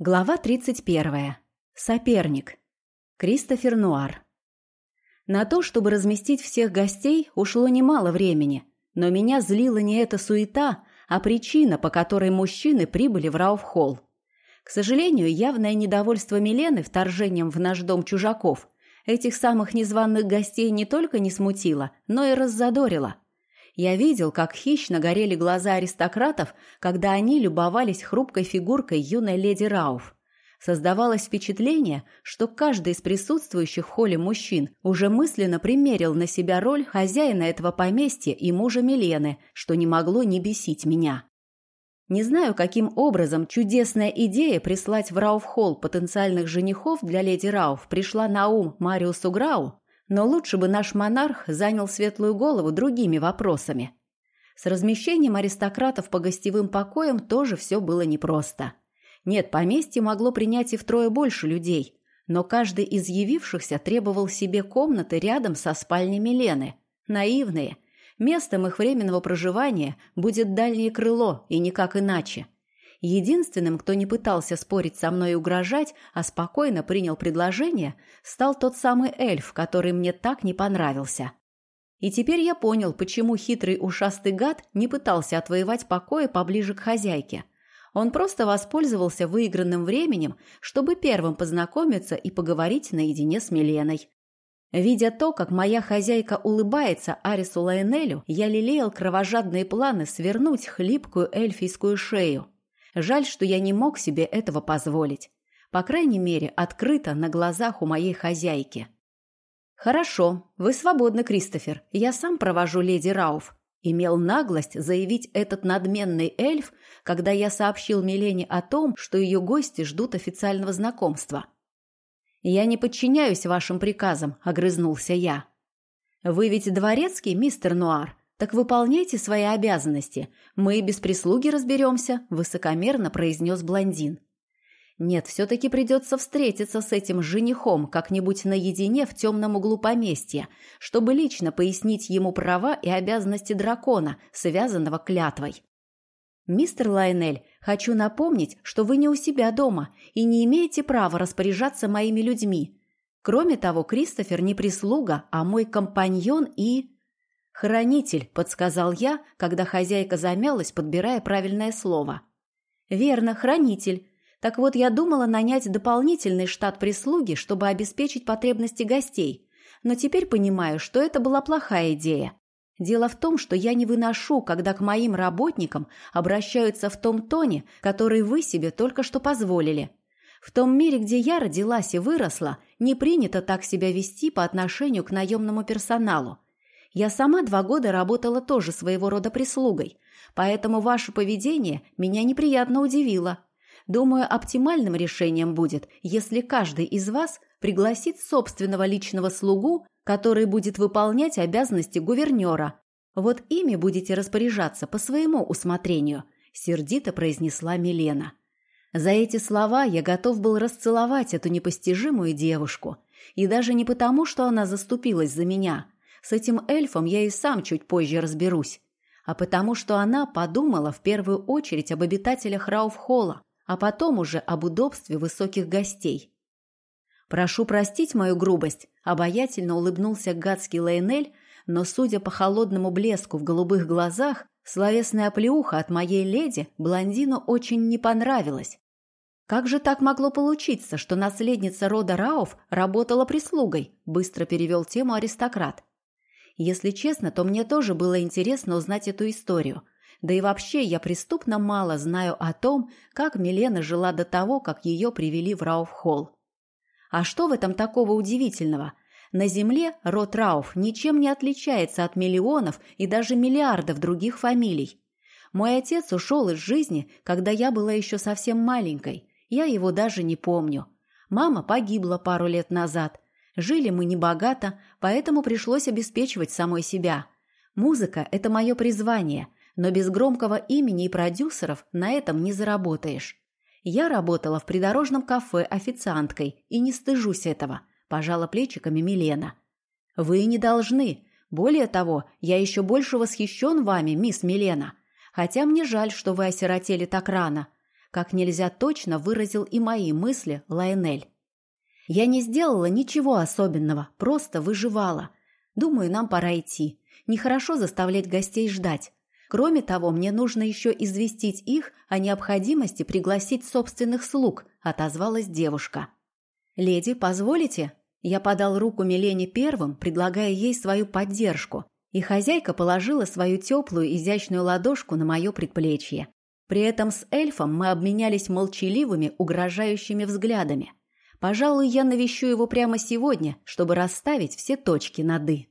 Глава 31. Соперник. Кристофер Нуар. На то, чтобы разместить всех гостей, ушло немало времени, но меня злила не эта суета, а причина, по которой мужчины прибыли в Рауфхолл. К сожалению, явное недовольство Милены вторжением в наш дом чужаков этих самых незваных гостей не только не смутило, но и раззадорило – я видел, как хищно горели глаза аристократов, когда они любовались хрупкой фигуркой юной леди Рауф. Создавалось впечатление, что каждый из присутствующих в холле мужчин уже мысленно примерил на себя роль хозяина этого поместья и мужа Милены, что не могло не бесить меня. Не знаю, каким образом чудесная идея прислать в Рауф-холл потенциальных женихов для леди Рауф пришла на ум Мариусу Грау, но лучше бы наш монарх занял светлую голову другими вопросами. С размещением аристократов по гостевым покоям тоже все было непросто. Нет, поместье могло принять и втрое больше людей, но каждый из явившихся требовал себе комнаты рядом со спальнями Лены. Наивные. Местом их временного проживания будет дальнее крыло, и никак иначе. Единственным, кто не пытался спорить со мной и угрожать, а спокойно принял предложение, стал тот самый эльф, который мне так не понравился. И теперь я понял, почему хитрый ушастый гад не пытался отвоевать покоя поближе к хозяйке. Он просто воспользовался выигранным временем, чтобы первым познакомиться и поговорить наедине с Миленой. Видя то, как моя хозяйка улыбается Арису Лайнелю, я лелеял кровожадные планы свернуть хлипкую эльфийскую шею. Жаль, что я не мог себе этого позволить. По крайней мере, открыто на глазах у моей хозяйки. «Хорошо, вы свободны, Кристофер. Я сам провожу леди Рауф», имел наглость заявить этот надменный эльф, когда я сообщил Милене о том, что ее гости ждут официального знакомства. «Я не подчиняюсь вашим приказам», — огрызнулся я. «Вы ведь дворецкий, мистер Нуар?» «Так выполняйте свои обязанности. Мы и без прислуги разберемся», – высокомерно произнес блондин. «Нет, все-таки придется встретиться с этим женихом как-нибудь наедине в темном углу поместья, чтобы лично пояснить ему права и обязанности дракона, связанного клятвой». «Мистер Лайнель, хочу напомнить, что вы не у себя дома и не имеете права распоряжаться моими людьми. Кроме того, Кристофер не прислуга, а мой компаньон и...» «Хранитель», — подсказал я, когда хозяйка замялась, подбирая правильное слово. «Верно, хранитель. Так вот, я думала нанять дополнительный штат прислуги, чтобы обеспечить потребности гостей. Но теперь понимаю, что это была плохая идея. Дело в том, что я не выношу, когда к моим работникам обращаются в том тоне, который вы себе только что позволили. В том мире, где я родилась и выросла, не принято так себя вести по отношению к наемному персоналу. Я сама два года работала тоже своего рода прислугой, поэтому ваше поведение меня неприятно удивило. Думаю, оптимальным решением будет, если каждый из вас пригласит собственного личного слугу, который будет выполнять обязанности гувернера. Вот ими будете распоряжаться по своему усмотрению», – сердито произнесла Милена. За эти слова я готов был расцеловать эту непостижимую девушку. И даже не потому, что она заступилась за меня – с этим эльфом я и сам чуть позже разберусь. А потому что она подумала в первую очередь об обитателях Рауфхолла, а потом уже об удобстве высоких гостей. «Прошу простить мою грубость», – обаятельно улыбнулся гадский Лейнель, но, судя по холодному блеску в голубых глазах, словесная оплеуха от моей леди блондину очень не понравилась. «Как же так могло получиться, что наследница рода Рауф работала прислугой?» – быстро перевел тему аристократ. Если честно, то мне тоже было интересно узнать эту историю. Да и вообще я преступно мало знаю о том, как Милена жила до того, как ее привели в Рауф-холл. А что в этом такого удивительного? На Земле род Рауф ничем не отличается от миллионов и даже миллиардов других фамилий. Мой отец ушел из жизни, когда я была еще совсем маленькой. Я его даже не помню. Мама погибла пару лет назад, Жили мы небогато, поэтому пришлось обеспечивать самой себя. Музыка – это мое призвание, но без громкого имени и продюсеров на этом не заработаешь. Я работала в придорожном кафе официанткой и не стыжусь этого, пожала плечиками Милена. Вы не должны. Более того, я еще больше восхищен вами, мисс Милена. Хотя мне жаль, что вы осиротели так рано. как нельзя точно выразил и мои мысли Лайонель. Я не сделала ничего особенного, просто выживала. Думаю, нам пора идти. Нехорошо заставлять гостей ждать. Кроме того, мне нужно еще известить их о необходимости пригласить собственных слуг, отозвалась девушка. «Леди, позволите?» Я подал руку Милене первым, предлагая ей свою поддержку, и хозяйка положила свою теплую, изящную ладошку на мое предплечье. При этом с эльфом мы обменялись молчаливыми, угрожающими взглядами. Пожалуй, я навещу его прямо сегодня, чтобы расставить все точки над «и».